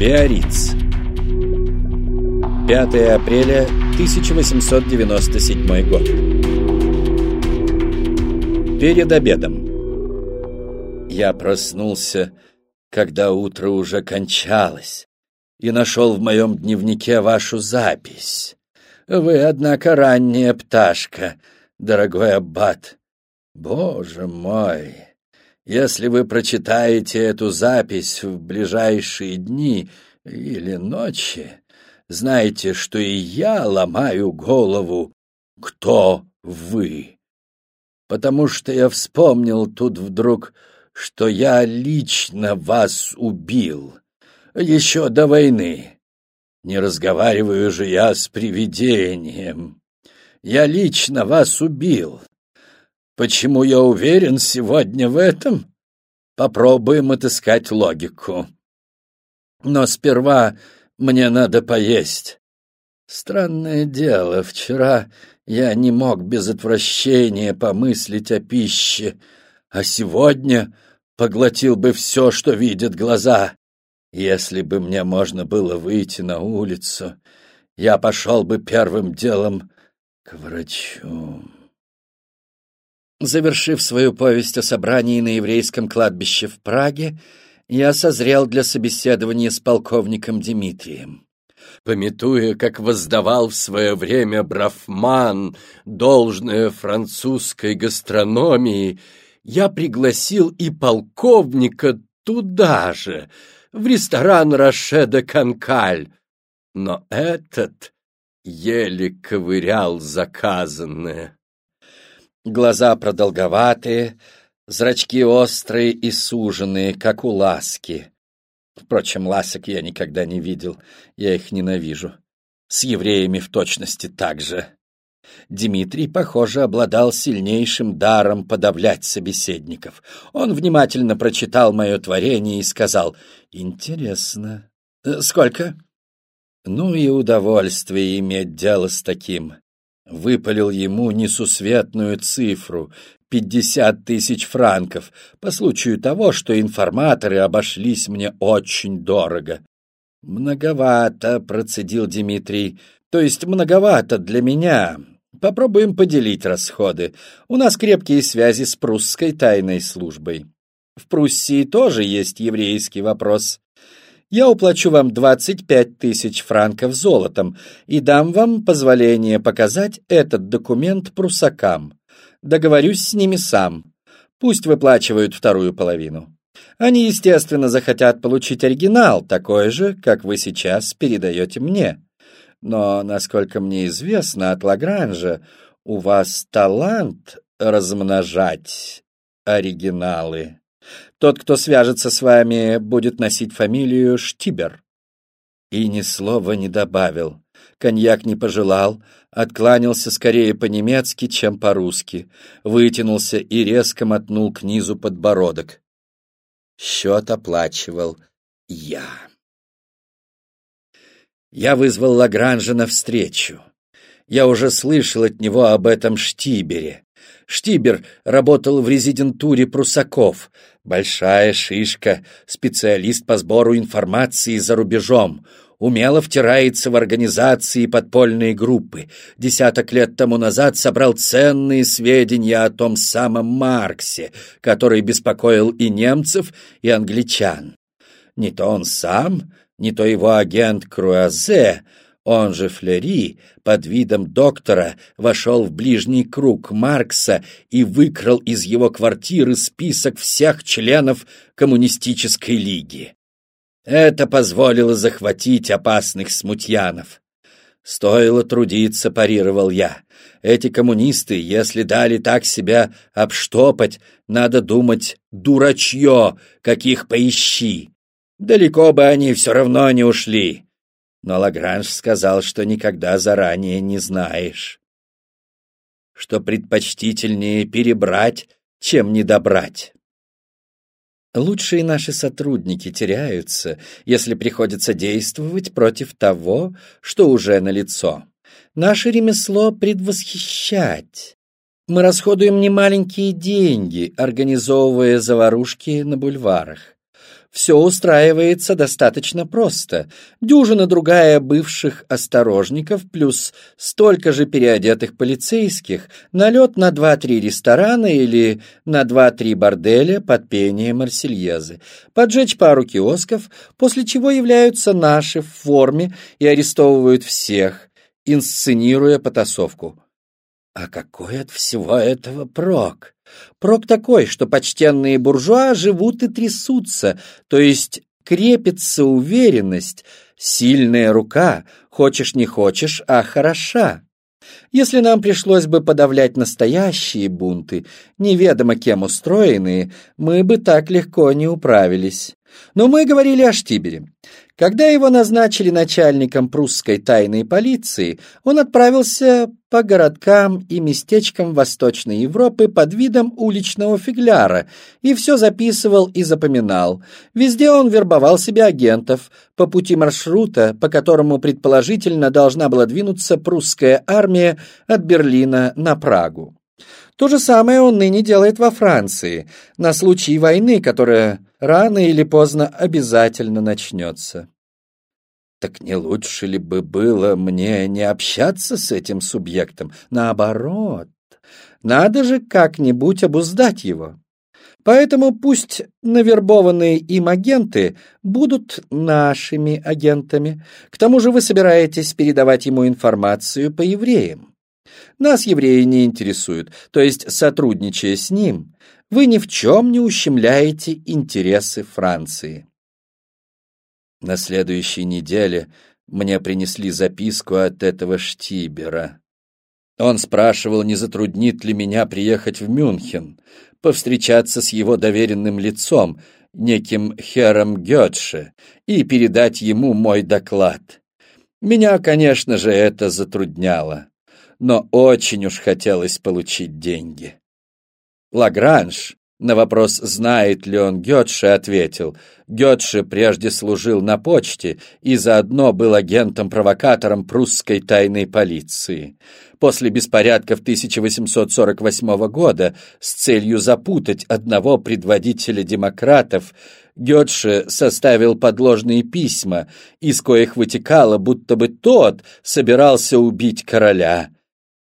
Биориц. 5 апреля 1897 год. Перед обедом. Я проснулся, когда утро уже кончалось, и нашел в моем дневнике вашу запись. Вы, однако, ранняя пташка, дорогой аббат. Боже мой! Если вы прочитаете эту запись в ближайшие дни или ночи, знайте, что и я ломаю голову, кто вы. Потому что я вспомнил тут вдруг, что я лично вас убил, еще до войны. Не разговариваю же я с привидением. Я лично вас убил, Почему я уверен сегодня в этом? Попробуем отыскать логику. Но сперва мне надо поесть. Странное дело, вчера я не мог без отвращения помыслить о пище, а сегодня поглотил бы все, что видят глаза. Если бы мне можно было выйти на улицу, я пошел бы первым делом к врачу. Завершив свою повесть о собрании на еврейском кладбище в Праге, я созрел для собеседования с полковником Дмитрием. Пометуя, как воздавал в свое время Брафман должное французской гастрономии, я пригласил и полковника туда же, в ресторан Рашеда Канкаль. Но этот еле ковырял заказанное. Глаза продолговатые, зрачки острые и суженные, как у ласки. Впрочем, ласок я никогда не видел, я их ненавижу. С евреями в точности так же. Дмитрий, похоже, обладал сильнейшим даром подавлять собеседников. Он внимательно прочитал мое творение и сказал «Интересно. «Э, Сколько?» «Ну и удовольствие иметь дело с таким выпалил ему несусветную цифру — пятьдесят тысяч франков, по случаю того, что информаторы обошлись мне очень дорого. «Многовато», — процедил Дмитрий, — «то есть многовато для меня. Попробуем поделить расходы. У нас крепкие связи с прусской тайной службой. В Пруссии тоже есть еврейский вопрос я уплачу вам 25 тысяч франков золотом и дам вам позволение показать этот документ прусакам. Договорюсь с ними сам. Пусть выплачивают вторую половину. Они, естественно, захотят получить оригинал, такой же, как вы сейчас передаете мне. Но, насколько мне известно от Лагранжа, у вас талант размножать оригиналы. Тот, кто свяжется с вами, будет носить фамилию Штибер». И ни слова не добавил. Коньяк не пожелал, откланялся скорее по-немецки, чем по-русски, вытянулся и резко мотнул к низу подбородок. Счет оплачивал я. Я вызвал Лагранжа навстречу. Я уже слышал от него об этом Штибере. Штибер работал в резидентуре Прусаков. Большая шишка, специалист по сбору информации за рубежом. Умело втирается в организации подпольные группы. Десяток лет тому назад собрал ценные сведения о том самом Марксе, который беспокоил и немцев, и англичан. Не то он сам, не то его агент Круазе — он же Флери, под видом доктора, вошел в ближний круг Маркса и выкрал из его квартиры список всех членов Коммунистической лиги. Это позволило захватить опасных смутьянов. Стоило трудиться, парировал я. Эти коммунисты, если дали так себя обштопать, надо думать, дурачье, каких поищи. Далеко бы они все равно не ушли но Лагранж сказал, что никогда заранее не знаешь, что предпочтительнее перебрать, чем недобрать. Лучшие наши сотрудники теряются, если приходится действовать против того, что уже налицо. Наше ремесло предвосхищать. Мы расходуем немаленькие деньги, организовывая заварушки на бульварах. Все устраивается достаточно просто. Дюжина другая бывших осторожников плюс столько же переодетых полицейских, налет на два-три ресторана или на два-три борделя под пение Марсельезы, поджечь пару киосков, после чего являются наши в форме и арестовывают всех, инсценируя потасовку. А какой от всего этого прок? Прок такой, что почтенные буржуа живут и трясутся, то есть крепится уверенность, сильная рука, хочешь не хочешь, а хороша. Если нам пришлось бы подавлять настоящие бунты, неведомо кем устроенные, мы бы так легко не управились. Но мы говорили о Штибере. Когда его назначили начальником прусской тайной полиции, он отправился по городкам и местечкам Восточной Европы под видом уличного фигляра и все записывал и запоминал. Везде он вербовал себе агентов по пути маршрута, по которому предположительно должна была двинуться прусская армия от Берлина на Прагу. То же самое он ныне делает во Франции, на случай войны, которая рано или поздно обязательно начнется. Так не лучше ли бы было мне не общаться с этим субъектом? Наоборот, надо же как-нибудь обуздать его. Поэтому пусть навербованные им агенты будут нашими агентами. К тому же вы собираетесь передавать ему информацию по евреям. Нас евреи не интересуют, то есть, сотрудничая с ним, вы ни в чем не ущемляете интересы Франции. На следующей неделе мне принесли записку от этого Штибера. Он спрашивал, не затруднит ли меня приехать в Мюнхен, повстречаться с его доверенным лицом, неким Хером Гетше, и передать ему мой доклад. Меня, конечно же, это затрудняло, но очень уж хотелось получить деньги. Лагранж на вопрос, знает ли он Гетше, ответил, Гетше прежде служил на почте и заодно был агентом-провокатором прусской тайной полиции. После беспорядков 1848 года с целью запутать одного предводителя демократов Гетше составил подложные письма, из коих вытекало, будто бы тот собирался убить короля.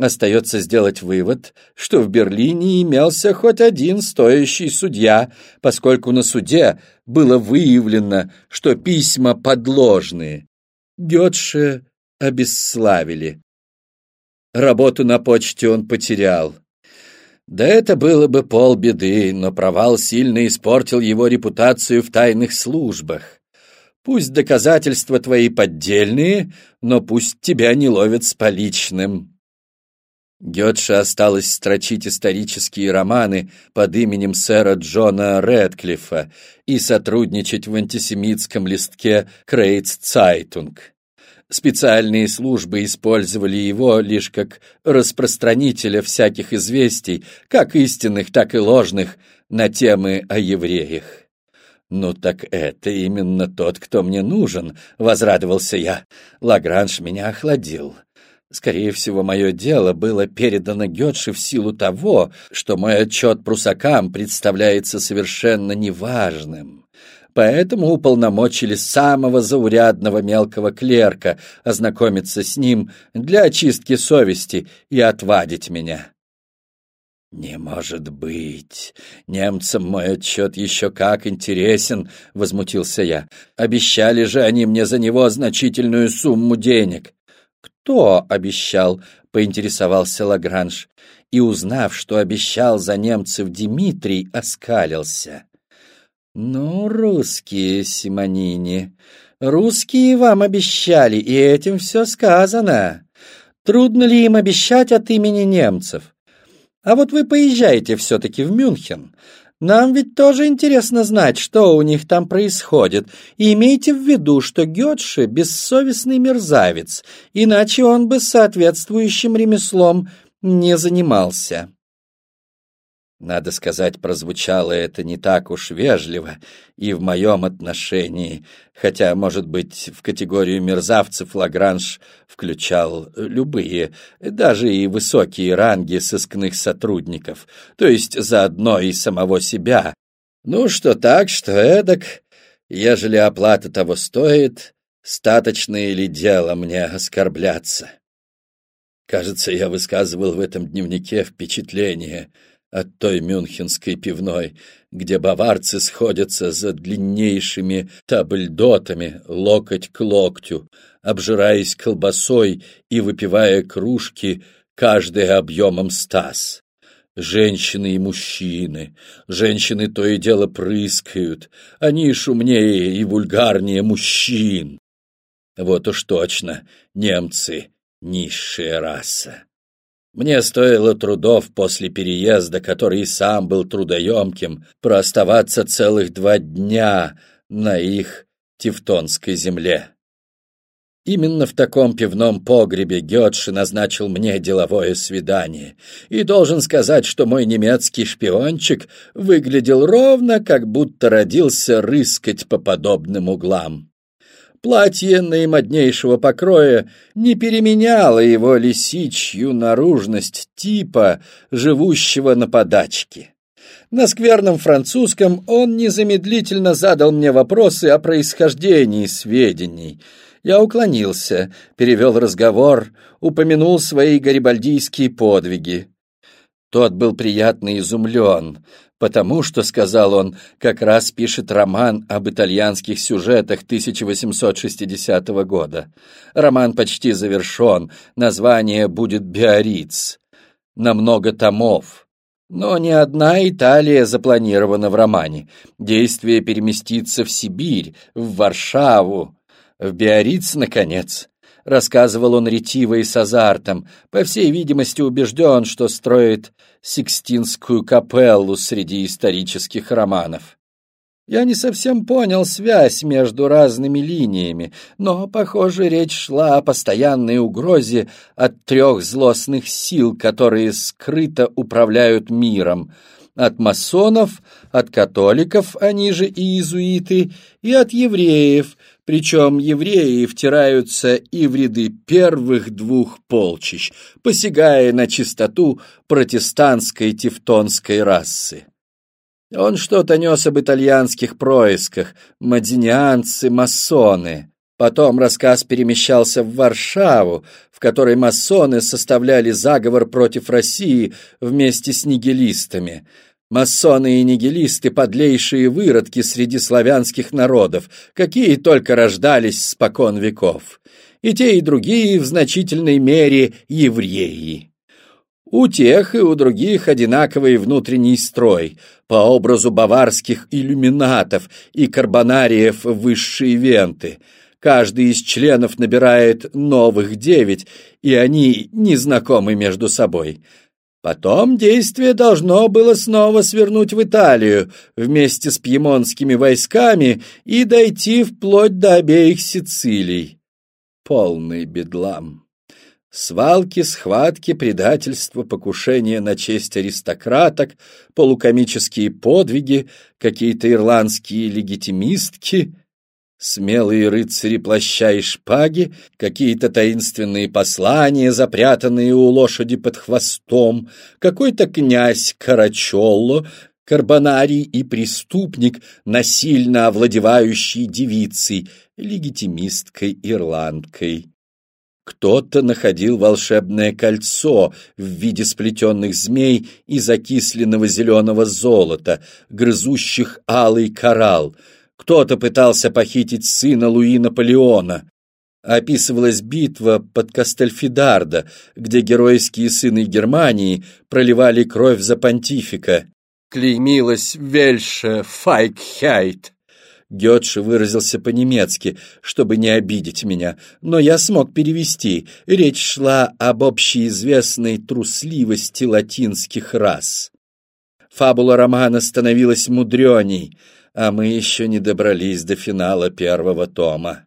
Остается сделать вывод, что в Берлине имелся хоть один стоящий судья, поскольку на суде было выявлено, что письма подложные. Гетше обесславили. Работу на почте он потерял. Да это было бы полбеды, но провал сильно испортил его репутацию в тайных службах. Пусть доказательства твои поддельные, но пусть тебя не ловят с поличным. Гетше осталось строчить исторические романы под именем сэра Джона Рэдклиффа и сотрудничать в антисемитском листке «Крейц Цайтунг». Специальные службы использовали его лишь как распространителя всяких известий, как истинных, так и ложных, на темы о евреях. «Ну так это именно тот, кто мне нужен», — возрадовался я. Лагранж меня охладил. Скорее всего, мое дело было передано Гетше в силу того, что мой отчет прусакам представляется совершенно неважным. Поэтому уполномочили самого заурядного мелкого клерка ознакомиться с ним для очистки совести и отвадить меня. «Не может быть! Немцам мой отчет еще как интересен!» — возмутился я. «Обещали же они мне за него значительную сумму денег!» «Кто обещал?» — поинтересовался Лагранж. И, узнав, что обещал за немцев Дмитрий, оскалился. «Ну, русские, Симонини, русские вам обещали, и этим все сказано. Трудно ли им обещать от имени немцев? А вот вы поезжайте все-таки в Мюнхен. Нам ведь тоже интересно знать, что у них там происходит. И имейте в виду, что Гетше — бессовестный мерзавец, иначе он бы соответствующим ремеслом не занимался. Надо сказать, прозвучало это не так уж вежливо и в моем отношении, хотя, может быть, в категорию мерзавцев Лагранж включал любые, даже и высокие ранги сыскных сотрудников, то есть заодно и самого себя. Ну, что так, что эдак, Ежели оплата того стоит, статочное ли дело мне оскорбляться? Кажется, я высказывал в этом дневнике впечатление от той мюнхенской пивной, где баварцы сходятся за длиннейшими табльдотами, локоть к локтю, обжираясь колбасой и выпивая кружки, каждая объемом стас. Женщины и мужчины. Женщины то и дело прыскают. Они шумнее и вульгарнее мужчин. Вот уж точно, немцы — низшая раса. Мне стоило трудов после переезда, который и сам был трудоемким, прооставаться целых два дня на их тевтонской земле. Именно в таком пивном погребе Гетши назначил мне деловое свидание. И должен сказать, что мой немецкий шпиончик выглядел ровно, как будто родился рыскать по подобным углам. Платье наимоднейшего покроя не переменяло его лисичью наружность типа, живущего на подачке. На скверном французском он незамедлительно задал мне вопросы о происхождении сведений. Я уклонился, перевел разговор, упомянул свои гарибальдийские подвиги. Тот был приятно изумлен, потому что, сказал он, как раз пишет роман об итальянских сюжетах 1860 года. Роман почти завершен, название будет «Биориц». На много томов. Но ни одна Италия запланирована в романе. Действие переместится в Сибирь, в Варшаву, в Биориц, наконец. Рассказывал он ретиво и с азартом, по всей видимости убежден, что строит Сикстинскую капеллу среди исторических романов. Я не совсем понял связь между разными линиями, но, похоже, речь шла о постоянной угрозе от трех злостных сил, которые скрыто управляют миром. От масонов, от католиков, они же иезуиты, и от евреев, причем евреи втираются и в ряды первых двух полчищ, посягая на чистоту протестантской тевтонской расы. Он что-то нес об итальянских происках, мадинианцы, масоны. Потом рассказ перемещался в Варшаву, в которой масоны составляли заговор против России вместе с нигилистами – Масоны и нигилисты — подлейшие выродки среди славянских народов, какие только рождались спокон веков. И те, и другие в значительной мере евреи. У тех и у других одинаковый внутренний строй, по образу баварских иллюминатов и карбонариев высшие венты. Каждый из членов набирает новых девять, и они не знакомы между собой. Потом действие должно было снова свернуть в Италию вместе с пьемонтскими войсками и дойти вплоть до обеих Сицилий. Полный бедлам. Свалки, схватки, предательство, покушение на честь аристократок, полукомические подвиги, какие-то ирландские легитимистки — Смелые рыцари плаща и шпаги, какие-то таинственные послания, запрятанные у лошади под хвостом, какой-то князь Карачелло, карбонарий и преступник, насильно овладевающий девицей, легитимисткой-ирландкой. Кто-то находил волшебное кольцо в виде сплетенных змей из окисленного зеленого золота, грызущих алый коралл, кто-то пытался похитить сына Луи Наполеона. Описывалась битва под Кастельфидардо, где геройские сыны Германии проливали кровь за понтифика. Клеймилась Вельше Файкхайт. Гетше выразился по-немецки, чтобы не обидеть меня, но я смог перевести. Речь шла об общеизвестной трусливости латинских рас. Фабула романа становилась мудреней — а мы еще не добрались до финала первого тома.